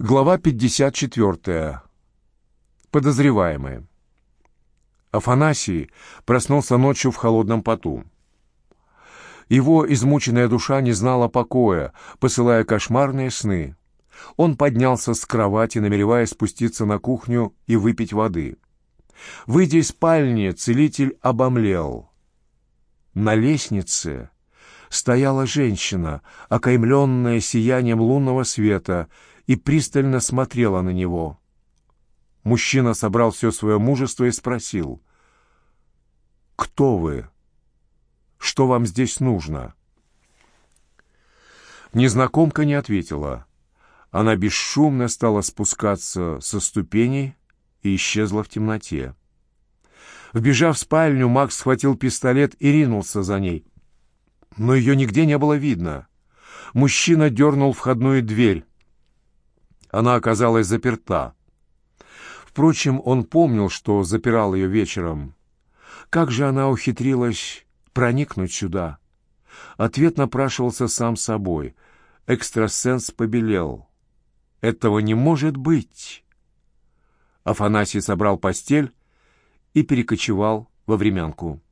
Глава 54. Подозреваемые. Афанасий проснулся ночью в холодном поту. Его измученная душа не знала покоя, посылая кошмарные сны. Он поднялся с кровати, намереваясь спуститься на кухню и выпить воды. Выйдя из спальни, целитель обомлел. На лестнице стояла женщина, окаймленная сиянием лунного света, и пристально смотрела на него. Мужчина собрал все свое мужество и спросил. «Кто вы? Что вам здесь нужно?» Незнакомка не ответила. Она бесшумно стала спускаться со ступеней и исчезла в темноте. Вбежав в спальню, Макс схватил пистолет и ринулся за ней. Но ее нигде не было видно. Мужчина дернул входную дверь. Она оказалась заперта. Впрочем, он помнил, что запирал ее вечером. Как же она ухитрилась проникнуть сюда? Ответ напрашивался сам собой. Экстрасенс побелел. «Этого не может быть!» Афанасий собрал постель и перекочевал во времянку.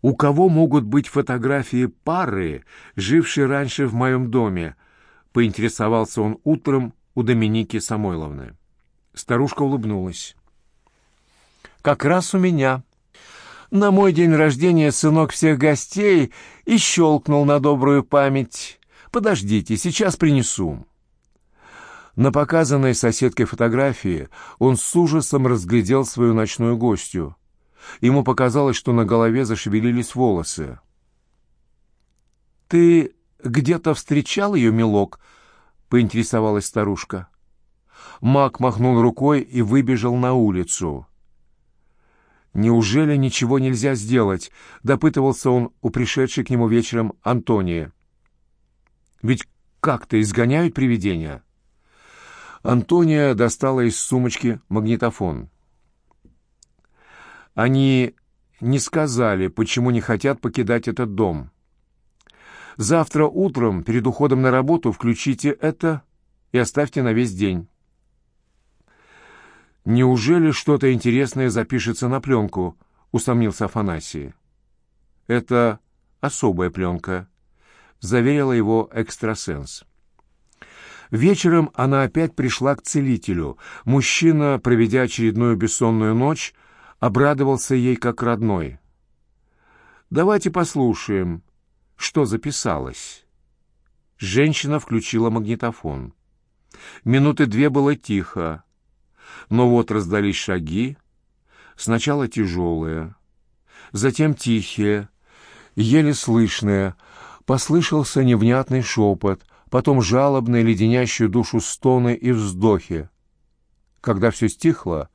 «У кого могут быть фотографии пары, жившей раньше в моем доме?» — поинтересовался он утром у Доминики Самойловны. Старушка улыбнулась. «Как раз у меня. На мой день рождения сынок всех гостей и щелкнул на добрую память. Подождите, сейчас принесу». На показанной соседкой фотографии он с ужасом разглядел свою ночную гостью. Ему показалось, что на голове зашевелились волосы. «Ты где-то встречал ее, милок?» — поинтересовалась старушка. Мак махнул рукой и выбежал на улицу. «Неужели ничего нельзя сделать?» — допытывался он у пришедшей к нему вечером Антония. «Ведь как-то изгоняют привидения?» Антония достала из сумочки магнитофон. Они не сказали, почему не хотят покидать этот дом. Завтра утром, перед уходом на работу, включите это и оставьте на весь день. «Неужели что-то интересное запишется на пленку?» — усомнился Афанасий. «Это особая пленка», — заверила его экстрасенс. Вечером она опять пришла к целителю. Мужчина, проведя очередную бессонную ночь, обрадовался ей как родной. «Давайте послушаем», что записалось. Женщина включила магнитофон. Минуты две было тихо, но вот раздались шаги, сначала тяжелые, затем тихие, еле слышные, послышался невнятный шепот, потом жалобные, леденящие душу стоны и вздохи. Когда все стихло,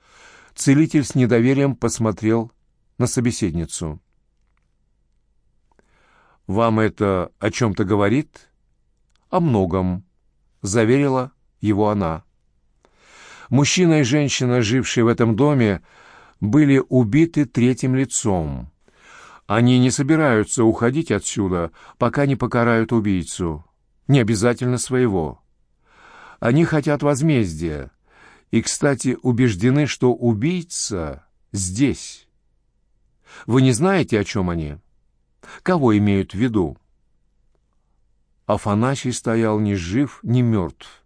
целитель с недоверием посмотрел на собеседницу. «Вам это о чем-то говорит?» «О многом», — заверила его она. Мужчина и женщина, жившие в этом доме, были убиты третьим лицом. Они не собираются уходить отсюда, пока не покарают убийцу. Не обязательно своего. Они хотят возмездия. И, кстати, убеждены, что убийца здесь. Вы не знаете, о чем они?» Кого имеют в виду? Афанасий стоял ни жив, ни мертв.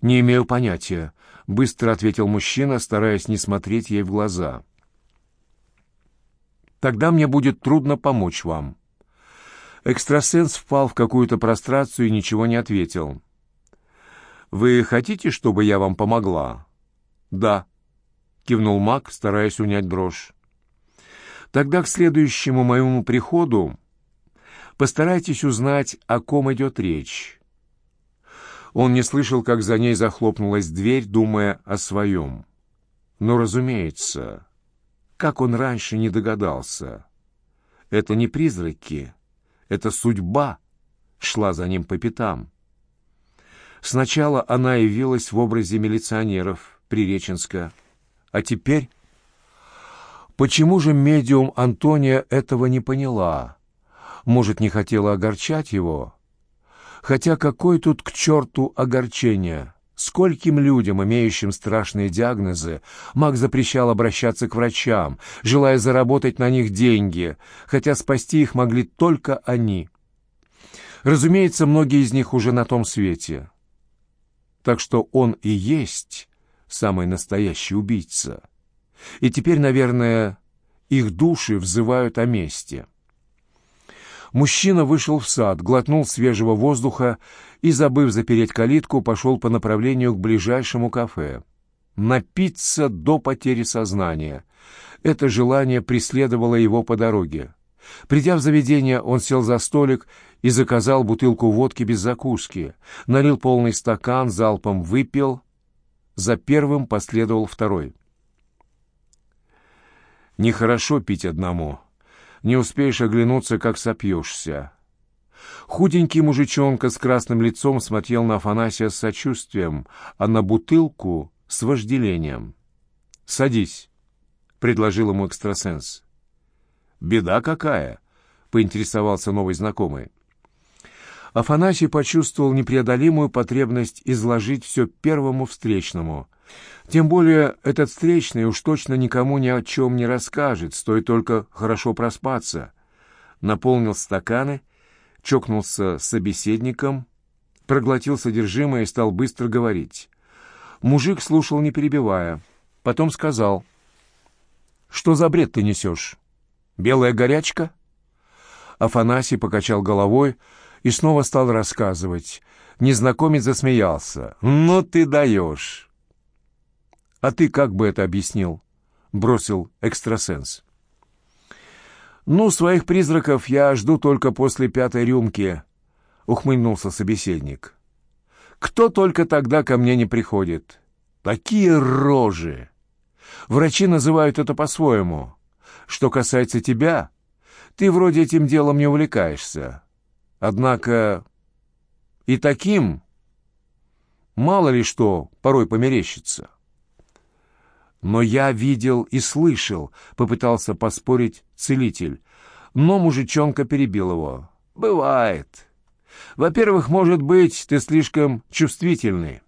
«Не имею понятия», — быстро ответил мужчина, стараясь не смотреть ей в глаза. «Тогда мне будет трудно помочь вам». Экстрасенс впал в какую-то прострацию и ничего не ответил. «Вы хотите, чтобы я вам помогла?» «Да», — кивнул маг, стараясь унять дрожь. Тогда к следующему моему приходу постарайтесь узнать, о ком идет речь. Он не слышал, как за ней захлопнулась дверь, думая о своем. Но, разумеется, как он раньше не догадался. Это не призраки, это судьба шла за ним по пятам. Сначала она явилась в образе милиционеров Приреченска, а теперь Почему же медиум Антония этого не поняла? Может, не хотела огорчать его? Хотя какое тут к черту огорчение? Скольким людям, имеющим страшные диагнозы, Мак запрещал обращаться к врачам, желая заработать на них деньги, хотя спасти их могли только они. Разумеется, многие из них уже на том свете. Так что он и есть самый настоящий убийца. И теперь, наверное, их души взывают о мести. Мужчина вышел в сад, глотнул свежего воздуха и, забыв запереть калитку, пошел по направлению к ближайшему кафе. Напиться до потери сознания. Это желание преследовало его по дороге. Придя в заведение, он сел за столик и заказал бутылку водки без закуски, налил полный стакан, залпом выпил. За первым последовал второй. Нехорошо пить одному. Не успеешь оглянуться, как сопьешься. Худенький мужичонка с красным лицом смотрел на Афанасия с сочувствием, а на бутылку — с вожделением. «Садись», — предложил ему экстрасенс. «Беда какая?» — поинтересовался новый знакомый. Афанасий почувствовал непреодолимую потребность изложить все первому встречному — тем более этот встречный уж точно никому ни о чем не расскажет, стоит только хорошо проспаться. Наполнил стаканы, чокнулся с собеседником, проглотил содержимое и стал быстро говорить. Мужик слушал, не перебивая. Потом сказал, «Что за бред ты несешь? Белая горячка?» Афанасий покачал головой и снова стал рассказывать. Незнакомец засмеялся. «Ну ты даешь!» «А ты как бы это объяснил?» — бросил экстрасенс. «Ну, своих призраков я жду только после пятой рюмки», — ухмыльнулся собеседник. «Кто только тогда ко мне не приходит? Такие рожи! Врачи называют это по-своему. Что касается тебя, ты вроде этим делом не увлекаешься. Однако и таким мало ли что порой померещится». «Но я видел и слышал», — попытался поспорить целитель. Но мужичонка перебил его. «Бывает. Во-первых, может быть, ты слишком чувствительный.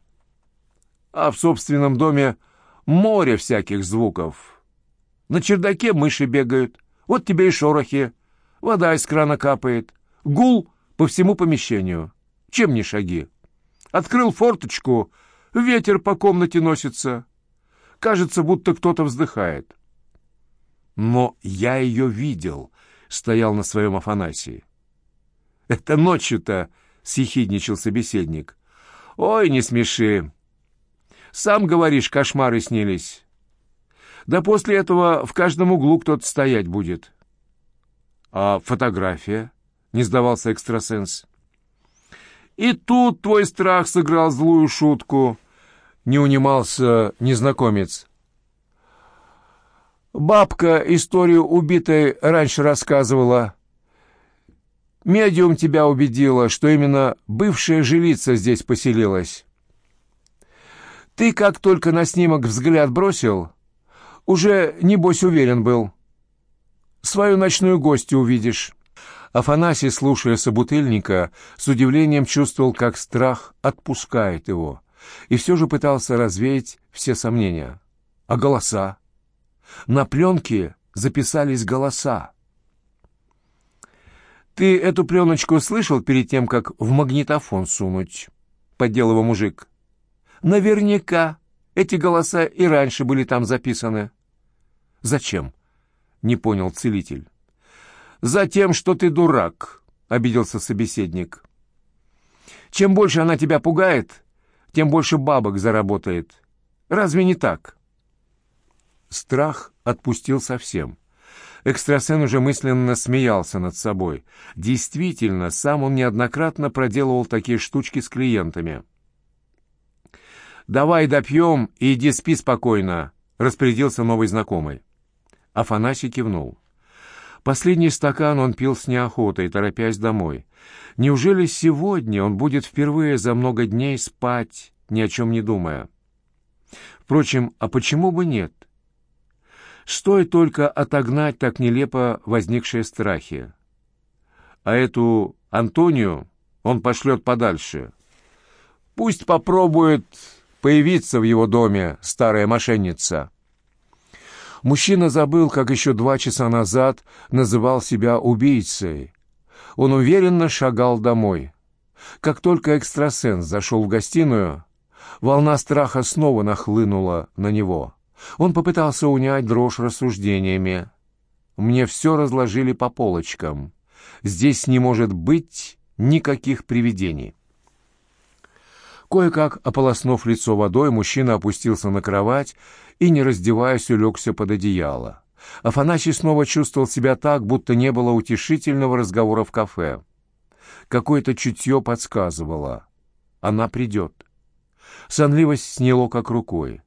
А в собственном доме море всяких звуков. На чердаке мыши бегают, вот тебе и шорохи. Вода из крана капает. Гул по всему помещению. Чем не шаги? Открыл форточку, ветер по комнате носится». Кажется, будто кто-то вздыхает. Но я ее видел, стоял на своем Афанасии. Это ночью-то, съехидничал собеседник. Ой, не смеши. Сам говоришь, кошмары снились. Да после этого в каждом углу кто-то стоять будет. А фотография? Не сдавался экстрасенс. И тут твой страх сыграл злую шутку — не унимался незнакомец. «Бабка историю убитой раньше рассказывала. Медиум тебя убедила, что именно бывшая жилица здесь поселилась. Ты, как только на снимок взгляд бросил, уже, небось, уверен был. Свою ночную гостью увидишь». Афанасий, слушая собутыльника, с удивлением чувствовал, как страх отпускает его и все же пытался развеять все сомнения. А голоса? На пленке записались голоса. «Ты эту пленочку слышал перед тем, как в магнитофон сунуть?» — поддел его мужик. «Наверняка эти голоса и раньше были там записаны». «Зачем?» — не понял целитель. «Затем, что ты дурак», — обиделся собеседник. «Чем больше она тебя пугает, тем больше бабок заработает. Разве не так? Страх отпустил совсем. Экстрасен уже мысленно смеялся над собой. Действительно, сам он неоднократно проделывал такие штучки с клиентами. «Давай допьем и иди спи спокойно», — распорядился новый знакомый. Афанасий кивнул. Последний стакан он пил с неохотой, торопясь домой. Неужели сегодня он будет впервые за много дней спать, ни о чем не думая? Впрочем, а почему бы нет? Стоит только отогнать так нелепо возникшие страхи. А эту Антонию он пошлет подальше. Пусть попробует появиться в его доме, старая мошенница. Мужчина забыл, как еще два часа назад называл себя убийцей. Он уверенно шагал домой. Как только экстрасенс зашел в гостиную, волна страха снова нахлынула на него. Он попытался унять дрожь рассуждениями. «Мне все разложили по полочкам. Здесь не может быть никаких привидений». Кое-как ополоснув лицо водой, мужчина опустился на кровать и, не раздеваясь, улегся под одеяло. Афанасий снова чувствовал себя так, будто не было утешительного разговора в кафе. Какое-то чутье подсказывало. Она придет. Сонливость сняло как рукой.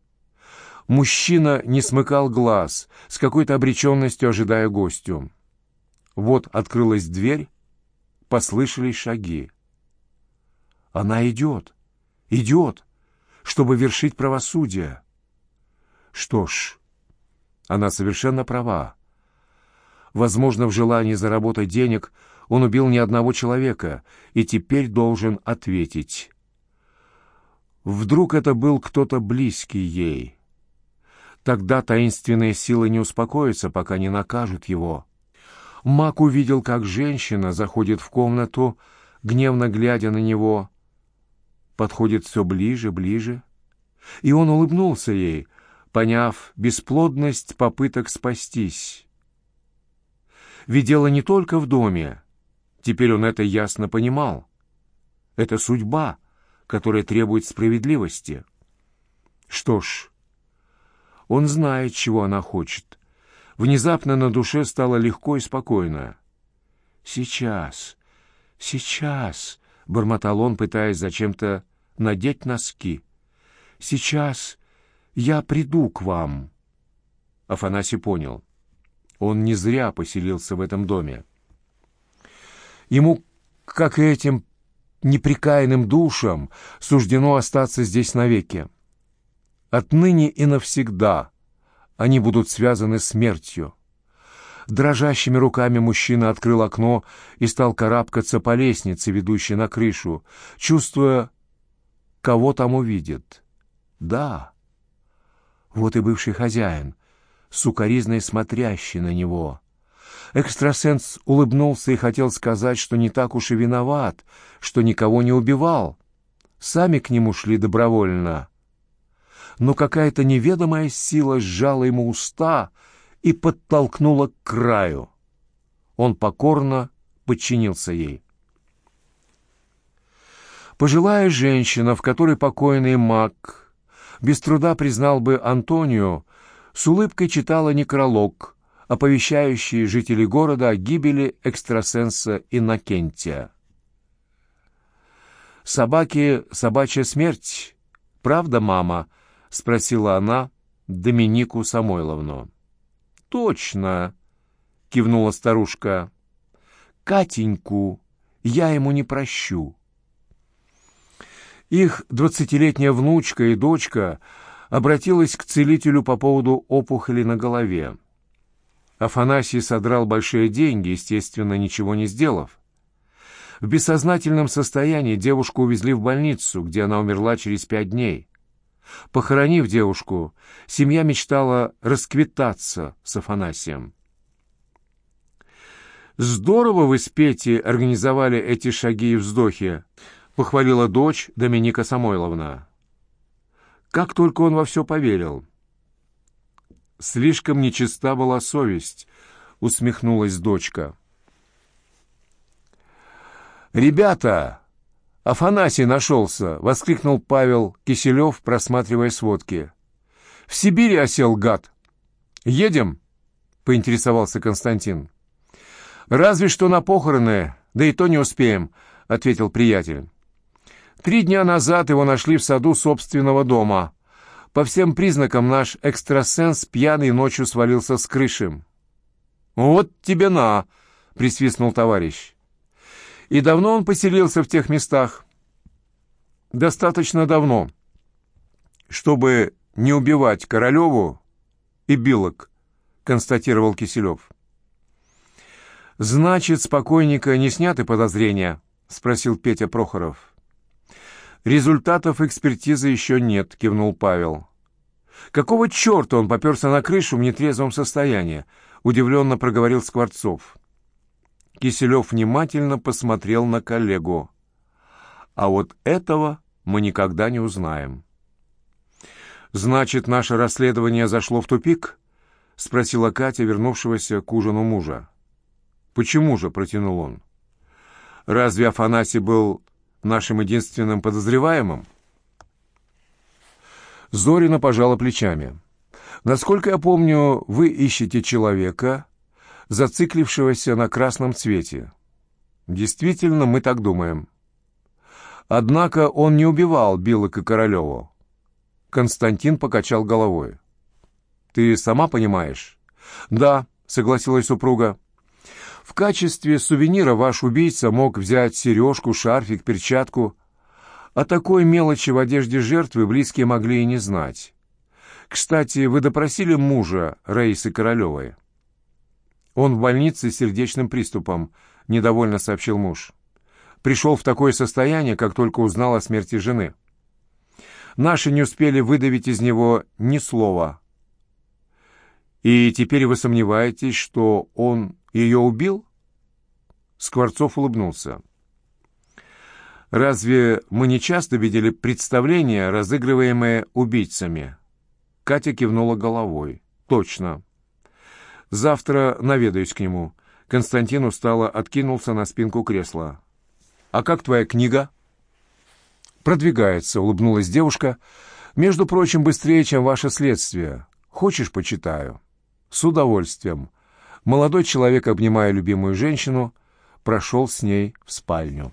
Мужчина не смыкал глаз, с какой-то обреченностью ожидая гостю. Вот открылась дверь, послышались шаги. Она идет идет, чтобы вершить правосудие. Что ж, она совершенно права. Возможно, в желании заработать денег он убил не одного человека и теперь должен ответить. Вдруг это был кто-то близкий ей. Тогда таинственные силы не успокоятся, пока не накажут его. Мак увидел, как женщина заходит в комнату, гневно глядя на него, подходит все ближе, ближе. И он улыбнулся ей, поняв бесплодность попыток спастись. Ведь дело не только в доме. Теперь он это ясно понимал. Это судьба, которая требует справедливости. Что ж, он знает, чего она хочет. Внезапно на душе стало легко и спокойно. «Сейчас, сейчас», — бормотал он, пытаясь зачем-то надеть носки. «Сейчас я приду к вам». Афанасий понял. Он не зря поселился в этом доме. Ему, как и этим неприкаянным душам, суждено остаться здесь навеки. Отныне и навсегда они будут связаны смертью. Дрожащими руками мужчина открыл окно и стал карабкаться по лестнице, ведущей на крышу, чувствуя, кого там увидит. Да, вот и бывший хозяин, сукоризной смотрящий на него. Экстрасенс улыбнулся и хотел сказать, что не так уж и виноват, что никого не убивал. Сами к нему шли добровольно. Но какая-то неведомая сила сжала ему уста и подтолкнула к краю. Он покорно подчинился ей. Пожилая женщина, в которой покойный маг без труда признал бы Антонию, с улыбкой читала некролог, оповещающий жителей города о гибели экстрасенса Иннокентия. «Собаки — собачья смерть. Правда, мама?» — спросила она Доминику Самойловну. «Точно!» — кивнула старушка. «Катеньку я ему не прощу». Их двадцатилетняя внучка и дочка обратилась к целителю по поводу опухоли на голове. Афанасий содрал большие деньги, естественно, ничего не сделав. В бессознательном состоянии девушку увезли в больницу, где она умерла через пять дней. Похоронив девушку, семья мечтала расквитаться с Афанасием. «Здорово вы с Петей организовали эти шаги и вздохи», — похвалила дочь Доминика Самойловна. Как только он во все поверил. Слишком нечиста была совесть, усмехнулась дочка. «Ребята! Афанасий нашелся!» — воскликнул Павел Киселев, просматривая сводки. «В Сибири осел гад!» «Едем?» — поинтересовался Константин. «Разве что на похороны, да и то не успеем», — ответил приятель. Три дня назад его нашли в саду собственного дома. По всем признакам наш экстрасенс пьяный ночью свалился с крыши. «Вот тебе на!» — присвистнул товарищ. «И давно он поселился в тех местах?» «Достаточно давно, чтобы не убивать Королеву и Билок», — констатировал Киселев. «Значит, спокойника не сняты подозрения?» — спросил Петя Прохоров. «Результатов экспертизы еще нет», — кивнул Павел. «Какого черта он поперся на крышу в нетрезвом состоянии?» — удивленно проговорил Скворцов. Киселев внимательно посмотрел на коллегу. «А вот этого мы никогда не узнаем». «Значит, наше расследование зашло в тупик?» — спросила Катя, вернувшегося к ужину мужа. «Почему же?» — протянул он. «Разве Афанасий был нашим единственным подозреваемым?» Зорина пожала плечами. «Насколько я помню, вы ищете человека, зациклившегося на красном цвете. Действительно, мы так думаем. Однако он не убивал Билок и Королеву. Константин покачал головой. «Ты сама понимаешь?» «Да», — согласилась супруга. «В качестве сувенира ваш убийца мог взять сережку, шарфик, перчатку. О такой мелочи в одежде жертвы близкие могли и не знать. Кстати, вы допросили мужа Раисы Королевой?» «Он в больнице с сердечным приступом», — недовольно сообщил муж. «Пришел в такое состояние, как только узнал о смерти жены. Наши не успели выдавить из него ни слова. И теперь вы сомневаетесь, что он ее убил?» Скворцов улыбнулся. «Разве мы не часто видели представления, разыгрываемые убийцами?» Катя кивнула головой. «Точно. Завтра наведаюсь к нему». Константин устало откинулся на спинку кресла. «А как твоя книга?» «Продвигается», — улыбнулась девушка. «Между прочим, быстрее, чем ваше следствие. Хочешь, почитаю?» «С удовольствием». Молодой человек, обнимая любимую женщину, прошел с ней в спальню.